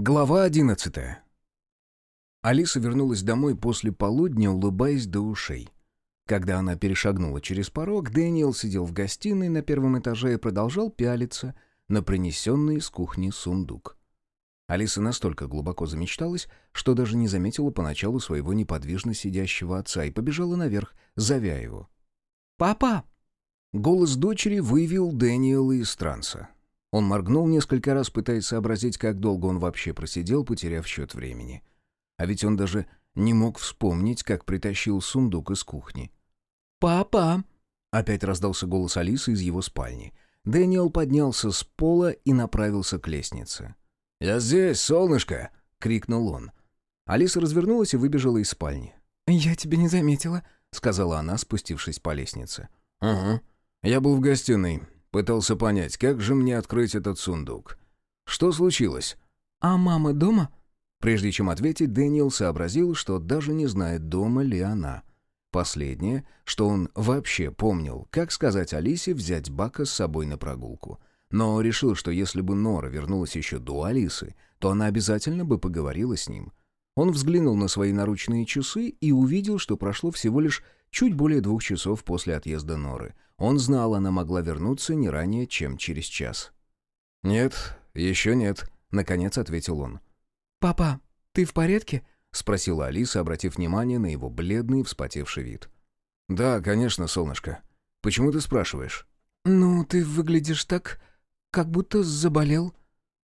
Глава одиннадцатая. Алиса вернулась домой после полудня, улыбаясь до ушей. Когда она перешагнула через порог, Дэниел сидел в гостиной на первом этаже и продолжал пялиться на принесенный из кухни сундук. Алиса настолько глубоко замечталась, что даже не заметила поначалу своего неподвижно сидящего отца и побежала наверх, зовя его. «Папа!» Голос дочери вывел Дэниела из транса. Он моргнул несколько раз, пытаясь сообразить, как долго он вообще просидел, потеряв счет времени. А ведь он даже не мог вспомнить, как притащил сундук из кухни. «Папа!» — опять раздался голос Алисы из его спальни. Дэниел поднялся с пола и направился к лестнице. «Я здесь, солнышко!» — крикнул он. Алиса развернулась и выбежала из спальни. «Я тебя не заметила», — сказала она, спустившись по лестнице. «Угу. Я был в гостиной. Пытался понять, как же мне открыть этот сундук. Что случилось? А мама дома? Прежде чем ответить, Дэниел сообразил, что даже не знает, дома ли она. Последнее, что он вообще помнил, как сказать Алисе взять Бака с собой на прогулку. Но решил, что если бы Нора вернулась еще до Алисы, то она обязательно бы поговорила с ним. Он взглянул на свои наручные часы и увидел, что прошло всего лишь чуть более двух часов после отъезда Норы — он знал, она могла вернуться не ранее, чем через час. «Нет, еще нет», — наконец ответил он. «Папа, ты в порядке?» — спросила Алиса, обратив внимание на его бледный, вспотевший вид. «Да, конечно, солнышко. Почему ты спрашиваешь?» «Ну, ты выглядишь так, как будто заболел».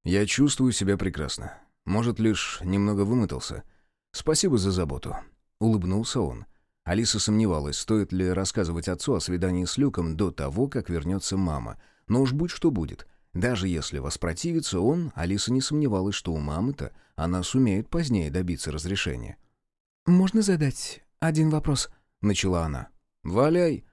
«Я чувствую себя прекрасно. Может, лишь немного вымотался. Спасибо за заботу», — улыбнулся он. Алиса сомневалась, стоит ли рассказывать отцу о свидании с Люком до того, как вернется мама. Но уж будь что будет. Даже если воспротивится он, Алиса не сомневалась, что у мамы-то она сумеет позднее добиться разрешения. «Можно задать один вопрос?» — начала она. «Валяй!»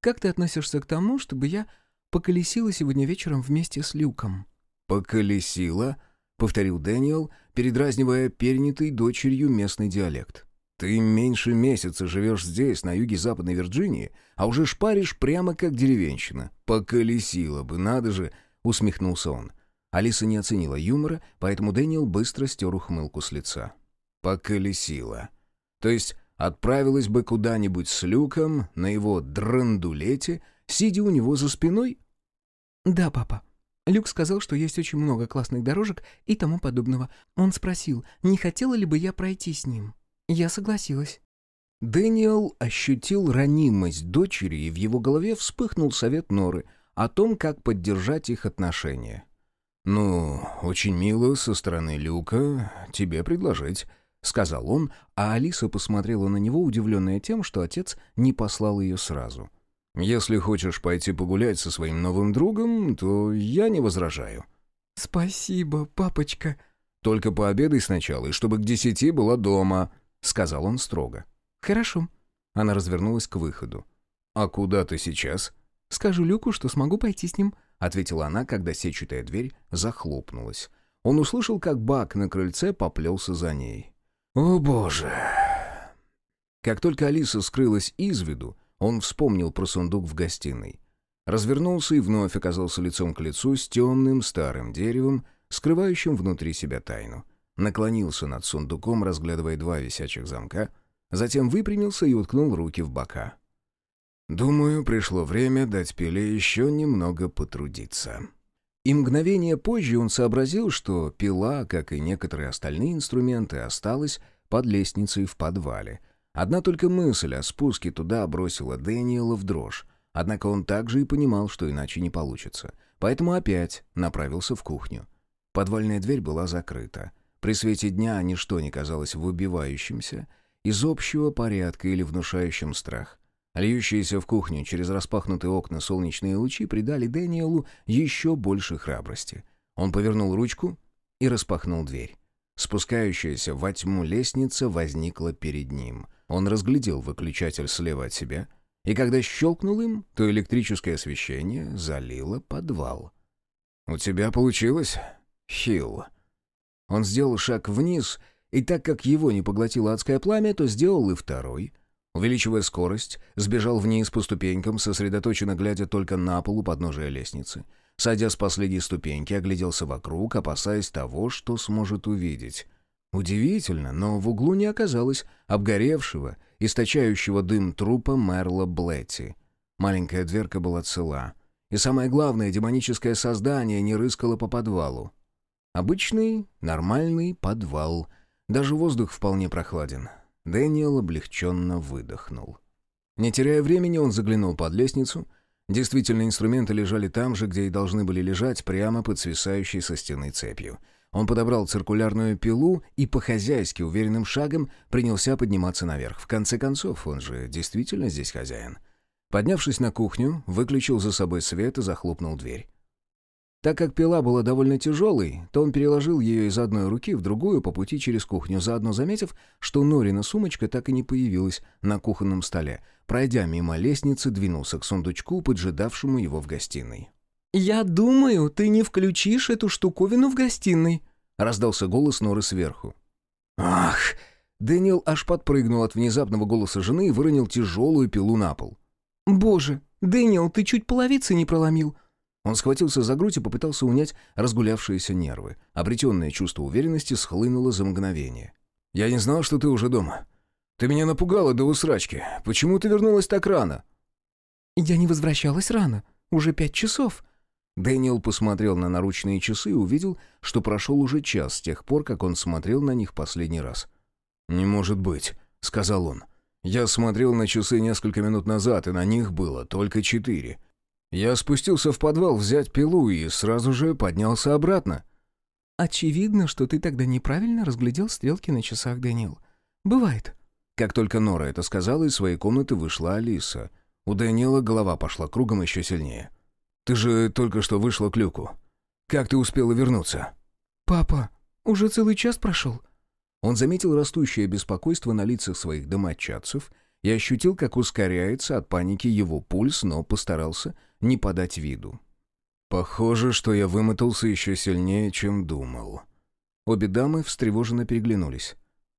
«Как ты относишься к тому, чтобы я поколесила сегодня вечером вместе с Люком?» «Поколесила?» — повторил Дэниел, передразнивая перенятый дочерью местный диалект. Ты меньше месяца живешь здесь, на юге Западной Вирджинии, а уже шпаришь прямо как деревенщина. Поколесила бы, надо же!» — усмехнулся он. Алиса не оценила юмора, поэтому Дэниел быстро стер ухмылку с лица. «Поколесила. То есть отправилась бы куда-нибудь с Люком на его драндулете, сидя у него за спиной?» «Да, папа. Люк сказал, что есть очень много классных дорожек и тому подобного. Он спросил, не хотела ли бы я пройти с ним. Я согласилась. Дэниел ощутил ранимость дочери, и в его голове вспыхнул совет Норы о том, как поддержать их отношения. «Ну, очень мило со стороны Люка тебе предложить», — сказал он, а Алиса посмотрела на него, удивленная тем, что отец не послал ее сразу. «Если хочешь пойти погулять со своим новым другом, то я не возражаю». «Спасибо, папочка». «Только пообедай сначала, и чтобы к десяти была дома», — сказал он строго. «Хорошо». Она развернулась к выходу. «А куда ты сейчас?» «Скажу Люку, что смогу пойти с ним», — ответила она, когда сетчатая дверь захлопнулась. Он услышал, как Бак на крыльце поплелся за ней. «О, боже!» Как только Алиса скрылась из виду, он вспомнил про сундук в гостиной. Развернулся и вновь оказался лицом к лицу с темным старым деревом, скрывающим внутри себя тайну наклонился над сундуком, разглядывая два висячих замка, затем выпрямился и уткнул руки в бока. «Думаю, пришло время дать Пиле еще немного потрудиться». И мгновение позже он сообразил, что пила, как и некоторые остальные инструменты, осталась под лестницей в подвале. Одна только мысль о спуске туда бросила Дэниела в дрожь, однако он также и понимал, что иначе не получится. Поэтому опять направился в кухню. Подвальная дверь была закрыта. При свете дня ничто не казалось выбивающимся из общего порядка или внушающим страх. Льющиеся в кухню через распахнутые окна солнечные лучи придали Дэниелу еще больше храбрости. Он повернул ручку и распахнул дверь. Спускающаяся во тьму лестница возникла перед ним. Он разглядел выключатель слева от себя, и когда щелкнул им, то электрическое освещение залило подвал. «У тебя получилось, Хилл?» Он сделал шаг вниз, и так как его не поглотило адское пламя, то сделал и второй. Увеличивая скорость, сбежал вниз по ступенькам, сосредоточенно глядя только на полу подножия лестницы. Сойдя с последней ступеньки, огляделся вокруг, опасаясь того, что сможет увидеть. Удивительно, но в углу не оказалось обгоревшего, источающего дым трупа Мерла Блетти. Маленькая дверка была цела. И самое главное, демоническое создание не рыскало по подвалу. Обычный, нормальный подвал. Даже воздух вполне прохладен. Дэниел облегченно выдохнул. Не теряя времени, он заглянул под лестницу. Действительно, инструменты лежали там же, где и должны были лежать, прямо под свисающей со стены цепью. Он подобрал циркулярную пилу и по-хозяйски уверенным шагом принялся подниматься наверх. В конце концов, он же действительно здесь хозяин. Поднявшись на кухню, выключил за собой свет и захлопнул дверь. Так как пила была довольно тяжелой, то он переложил ее из одной руки в другую по пути через кухню, заодно заметив, что Норина сумочка так и не появилась на кухонном столе. Пройдя мимо лестницы, двинулся к сундучку, поджидавшему его в гостиной. «Я думаю, ты не включишь эту штуковину в гостиной», — раздался голос Норы сверху. «Ах!» Дэниел аж подпрыгнул от внезапного голоса жены и выронил тяжелую пилу на пол. «Боже, Дэниел, ты чуть половицы не проломил. Он схватился за грудь и попытался унять разгулявшиеся нервы. Обретенное чувство уверенности схлынуло за мгновение. «Я не знал, что ты уже дома. Ты меня напугала до усрачки. Почему ты вернулась так рано?» «Я не возвращалась рано. Уже пять часов». Дэниел посмотрел на наручные часы и увидел, что прошел уже час с тех пор, как он смотрел на них последний раз. «Не может быть», — сказал он. «Я смотрел на часы несколько минут назад, и на них было только четыре. Я спустился в подвал взять пилу и сразу же поднялся обратно. «Очевидно, что ты тогда неправильно разглядел стрелки на часах, Дэниел. Бывает». Как только Нора это сказала, из своей комнаты вышла Алиса. У Дэниела голова пошла кругом еще сильнее. «Ты же только что вышла к люку. Как ты успела вернуться?» «Папа, уже целый час прошел». Он заметил растущее беспокойство на лицах своих домочадцев и ощутил, как ускоряется от паники его пульс, но постарался не подать виду. «Похоже, что я вымотался еще сильнее, чем думал». Обе дамы встревоженно переглянулись.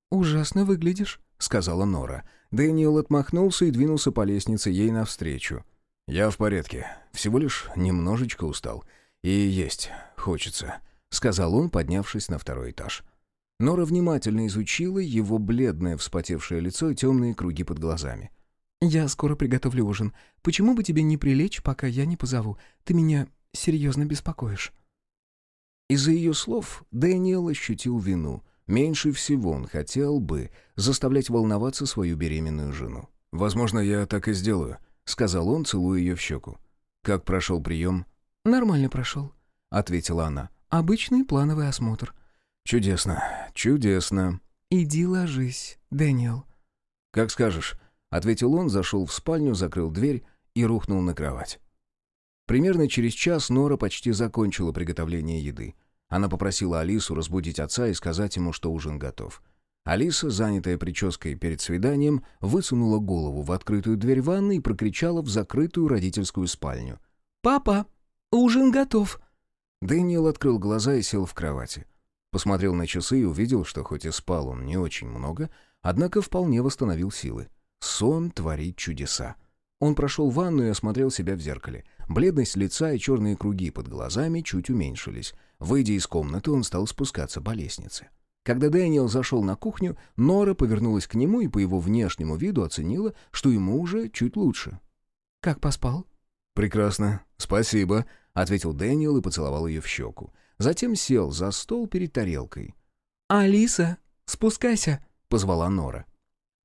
«Ужасно выглядишь», — сказала Нора. Дэниел отмахнулся и двинулся по лестнице ей навстречу. «Я в порядке. Всего лишь немножечко устал. И есть хочется», — сказал он, поднявшись на второй этаж. Нора внимательно изучила его бледное вспотевшее лицо и темные круги под глазами. «Я скоро приготовлю ужин. Почему бы тебе не прилечь, пока я не позову? Ты меня серьезно беспокоишь». Из-за ее слов Дэниел ощутил вину. Меньше всего он хотел бы заставлять волноваться свою беременную жену. «Возможно, я так и сделаю», — сказал он, целуя ее в щеку. «Как прошел прием?» «Нормально прошел», — ответила она. «Обычный плановый осмотр». «Чудесно, чудесно». «Иди ложись, Дэниел». «Как скажешь». — ответил он, зашел в спальню, закрыл дверь и рухнул на кровать. Примерно через час Нора почти закончила приготовление еды. Она попросила Алису разбудить отца и сказать ему, что ужин готов. Алиса, занятая прической перед свиданием, высунула голову в открытую дверь ванны и прокричала в закрытую родительскую спальню. «Папа, ужин готов!» Дэниел открыл глаза и сел в кровати. Посмотрел на часы и увидел, что хоть и спал он не очень много, однако вполне восстановил силы. Сон творит чудеса. Он прошел ванну и осмотрел себя в зеркале. Бледность лица и черные круги под глазами чуть уменьшились. Выйдя из комнаты, он стал спускаться по лестнице. Когда Дэниел зашел на кухню, Нора повернулась к нему и по его внешнему виду оценила, что ему уже чуть лучше. «Как поспал?» «Прекрасно, спасибо», — ответил Дэниел и поцеловал ее в щеку. Затем сел за стол перед тарелкой. «Алиса, спускайся», — позвала Нора.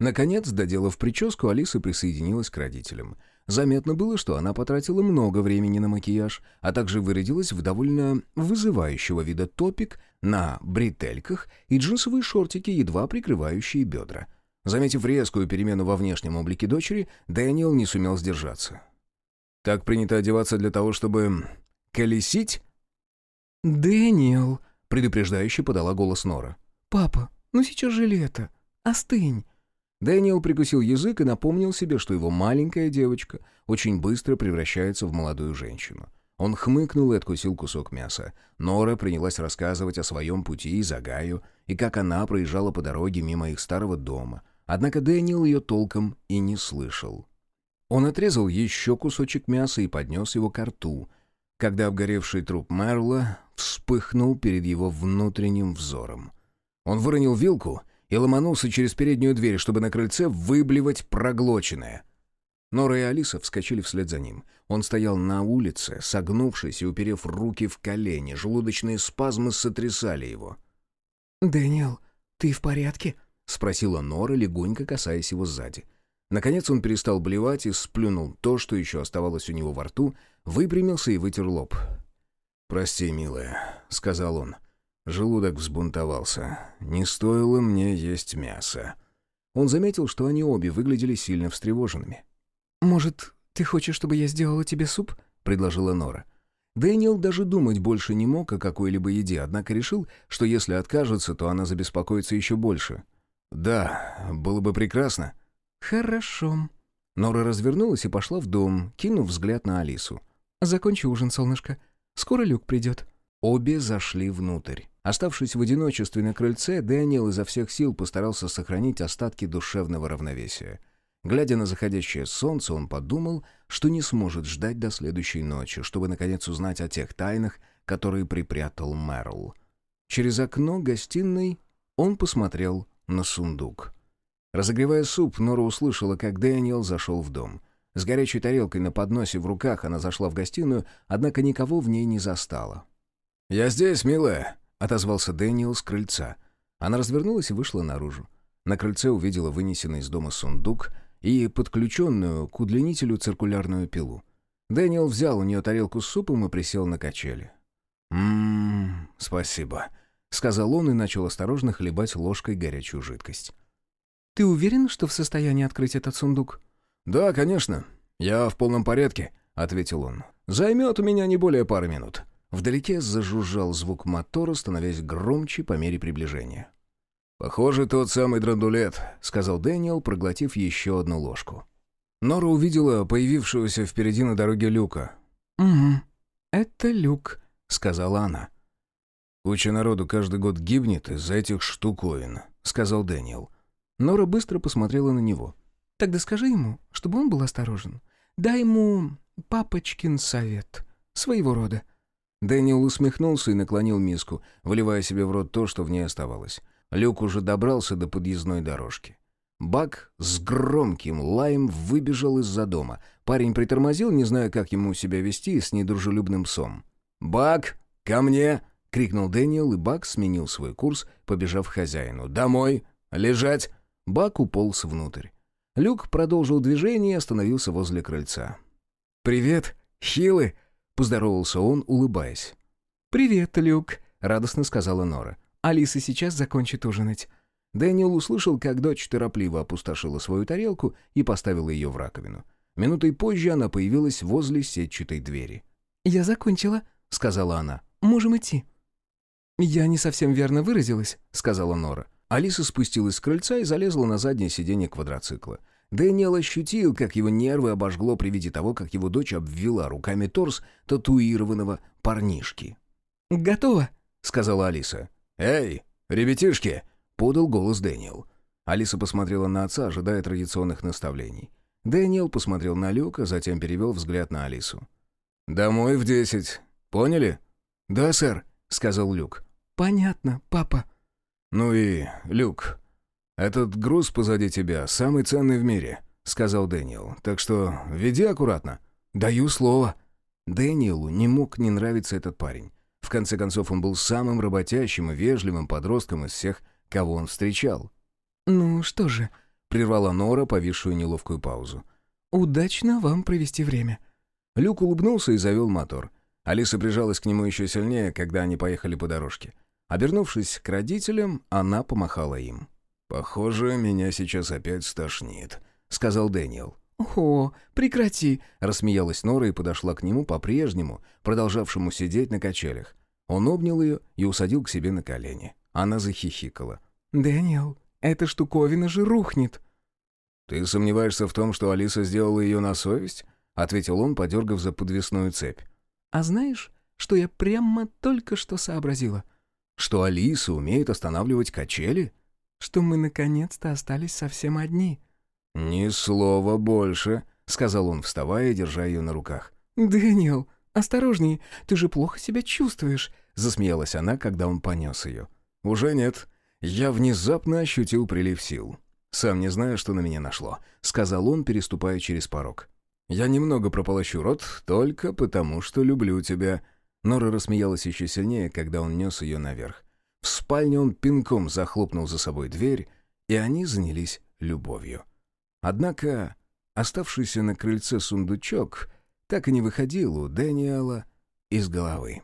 Наконец, доделав прическу, Алиса присоединилась к родителям. Заметно было, что она потратила много времени на макияж, а также вырядилась в довольно вызывающего вида топик на бретельках и джинсовые шортики, едва прикрывающие бедра. Заметив резкую перемену во внешнем облике дочери, Дэниел не сумел сдержаться. «Так принято одеваться для того, чтобы... колесить?» «Дэниел», — предупреждающе подала голос Нора. «Папа, ну сейчас же лето. Остынь». Дэниел прикусил язык и напомнил себе, что его маленькая девочка очень быстро превращается в молодую женщину. Он хмыкнул и откусил кусок мяса. Нора принялась рассказывать о своем пути из Огайо и как она проезжала по дороге мимо их старого дома. Однако Дэниел ее толком и не слышал. Он отрезал еще кусочек мяса и поднес его к рту. когда обгоревший труп Мерла вспыхнул перед его внутренним взором. Он выронил вилку и ломанулся через переднюю дверь, чтобы на крыльце выблевать проглоченное. Нора и Алиса вскочили вслед за ним. Он стоял на улице, согнувшись и уперев руки в колени. Желудочные спазмы сотрясали его. «Дэниел, ты в порядке?» — спросила Нора, легонько касаясь его сзади. Наконец он перестал блевать и сплюнул то, что еще оставалось у него во рту, выпрямился и вытер лоб. «Прости, милая», — сказал он. Желудок взбунтовался. «Не стоило мне есть мясо». Он заметил, что они обе выглядели сильно встревоженными. «Может, ты хочешь, чтобы я сделала тебе суп?» — предложила Нора. Дэниел даже думать больше не мог о какой-либо еде, однако решил, что если откажется, то она забеспокоится еще больше. «Да, было бы прекрасно». «Хорошо». Нора развернулась и пошла в дом, кинув взгляд на Алису. «Закончи ужин, солнышко. Скоро Люк придет». Обе зашли внутрь. Оставшись в одиночестве на крыльце, Дэниел изо всех сил постарался сохранить остатки душевного равновесия. Глядя на заходящее солнце, он подумал, что не сможет ждать до следующей ночи, чтобы наконец узнать о тех тайнах, которые припрятал Мэрл. Через окно гостиной он посмотрел на сундук. Разогревая суп, Нора услышала, как Дэниел зашел в дом. С горячей тарелкой на подносе в руках она зашла в гостиную, однако никого в ней не застала. «Я здесь, милая», — отозвался Дэниел с крыльца. Она развернулась и вышла наружу. На крыльце увидела вынесенный из дома сундук и подключенную к удлинителю циркулярную пилу. Дэниел взял у нее тарелку с супом и присел на качели. «Ммм, спасибо», — сказал он и начал осторожно хлебать ложкой горячую жидкость. «Ты уверен, что в состоянии открыть этот сундук?» «Да, конечно. Я в полном порядке», — ответил он. «Займет у меня не более пары минут». Вдалеке зажужжал звук мотора, становясь громче по мере приближения. «Похоже, тот самый драндулет», — сказал Дэниел, проглотив еще одну ложку. Нора увидела появившегося впереди на дороге люка. «Угу, это люк», — сказала она. «Куча народу каждый год гибнет из-за этих штуковин», — сказал Дэниел. Нора быстро посмотрела на него. «Тогда скажи ему, чтобы он был осторожен. Дай ему папочкин совет. Своего рода». Дэниел усмехнулся и наклонил миску, выливая себе в рот то, что в ней оставалось. Люк уже добрался до подъездной дорожки. Бак с громким лаем выбежал из-за дома. Парень притормозил, не зная, как ему себя вести с недружелюбным псом. «Бак, ко мне!» — крикнул Дэниел, и Бак сменил свой курс, побежав к хозяину. «Домой! Лежать!» Бак уполз внутрь. Люк продолжил движение и остановился возле крыльца. «Привет, хилы!» — поздоровался он, улыбаясь. «Привет, Люк!» — радостно сказала Нора. «Алиса сейчас закончит ужинать». Дэниел услышал, как дочь торопливо опустошила свою тарелку и поставила ее в раковину. Минутой позже она появилась возле сетчатой двери. «Я закончила», — сказала она. «Можем идти». «Я не совсем верно выразилась», — сказала Нора. Алиса спустилась с крыльца и залезла на заднее сиденье квадроцикла. Дэниел ощутил, как его нервы обожгло при виде того, как его дочь обвела руками торс татуированного парнишки. «Готово», — сказала Алиса. «Эй, ребятишки!» — подал голос Дэниел. Алиса посмотрела на отца, ожидая традиционных наставлений. Дэниел посмотрел на Люка, затем перевел взгляд на Алису. «Домой в десять. Поняли?» «Да, сэр», — сказал Люк. «Понятно, папа». «Ну и, Люк, этот груз позади тебя самый ценный в мире», — сказал Дэниел. «Так что веди аккуратно». «Даю слово». Дэниелу не мог не нравиться этот парень. В конце концов, он был самым работящим и вежливым подростком из всех, кого он встречал. «Ну что же», — прервала Нора повисшую неловкую паузу. «Удачно вам провести время». Люк улыбнулся и завел мотор. Алиса прижалась к нему еще сильнее, когда они поехали по дорожке. Обернувшись к родителям, она помахала им. «Похоже, меня сейчас опять стошнит», — сказал Дэниел. «О, прекрати!» — рассмеялась Нора и подошла к нему по-прежнему, продолжавшему сидеть на качелях. Он обнял ее и усадил к себе на колени. Она захихикала. «Дэниел, эта штуковина же рухнет!» «Ты сомневаешься в том, что Алиса сделала ее на совесть?» — ответил он, подергав за подвесную цепь. «А знаешь, что я прямо только что сообразила?» Что Алиса умеет останавливать качели? Что мы наконец-то остались совсем одни. «Ни слова больше», — сказал он, вставая держа ее на руках. «Дэниел, «Осторожней, ты же плохо себя чувствуешь», — засмеялась она, когда он понес ее. «Уже нет. Я внезапно ощутил прилив сил. Сам не знаю, что на меня нашло», — сказал он, переступая через порог. «Я немного прополощу рот, только потому, что люблю тебя». Нора рассмеялась еще сильнее, когда он нес ее наверх. В спальне он пинком захлопнул за собой дверь, и они занялись любовью. Однако оставшийся на крыльце сундучок так и не выходил у Дэниела из головы.